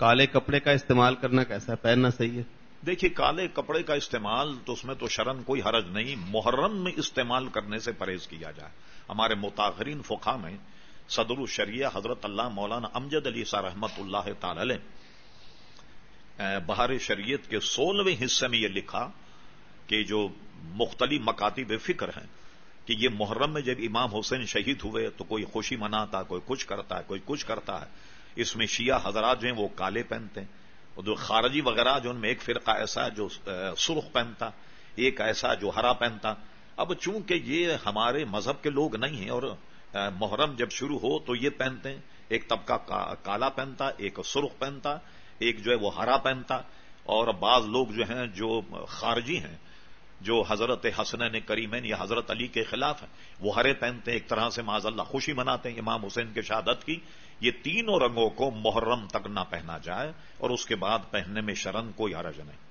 کالے کپڑے کا استعمال کرنا کیسا ہے؟ پہننا صحیح ہے۔ دیکھیے، کالے کپڑے کا استعمال تو اس میں تو شرن کوئی حرج نہیں، محرم میں استعمال کرنے سے پرہیز کیا جائے۔ ہمارے متاثرین فقہ میں صدر الشریعہ حضرت اللہ مولانا امجد علی سا رحمت اللہ تعالی بہار شریعت کے سولہویں حصے میں یہ لکھا کہ جو مختلف مکاتب فکر ہیں کہ یہ محرم میں جب امام حسین شہید ہوئے تو کوئی خوشی مناتا، کوئی کچھ کرتا ہے، کوئی کچھ کرتا ہے اس میں شیعہ حضرات جو ہیں وہ کالے پہنتے ہیں اور جو خارجی وغیرہ جو ان میں ایک فرقہ ایسا ہے جو سرخ پہنتا، ایک ایسا جو ہرا پہنتا۔ اب چونکہ یہ ہمارے مذہب کے لوگ نہیں ہیں اور محرم جب شروع ہو تو یہ پہنتے ہیں۔ ایک طبقہ کالا پہنتا، ایک سرخ پہنتا، ایک جو ہے وہ ہرا پہنتا۔ اور بعض لوگ جو ہیں جو خارجی ہیں جو حضرت حسن کریمین یا حضرت علی کے خلاف ہیں، وہ ہرے پہنتے ہیں ایک طرح سے معذ اللہ خوشی مناتے ہیں، امام حسین کے شہادت کی، یہ تینوں رنگوں کو محرم تک نہ پہنا جائے اور اس کے بعد پہننے میں شرن کوئی حرج نہیں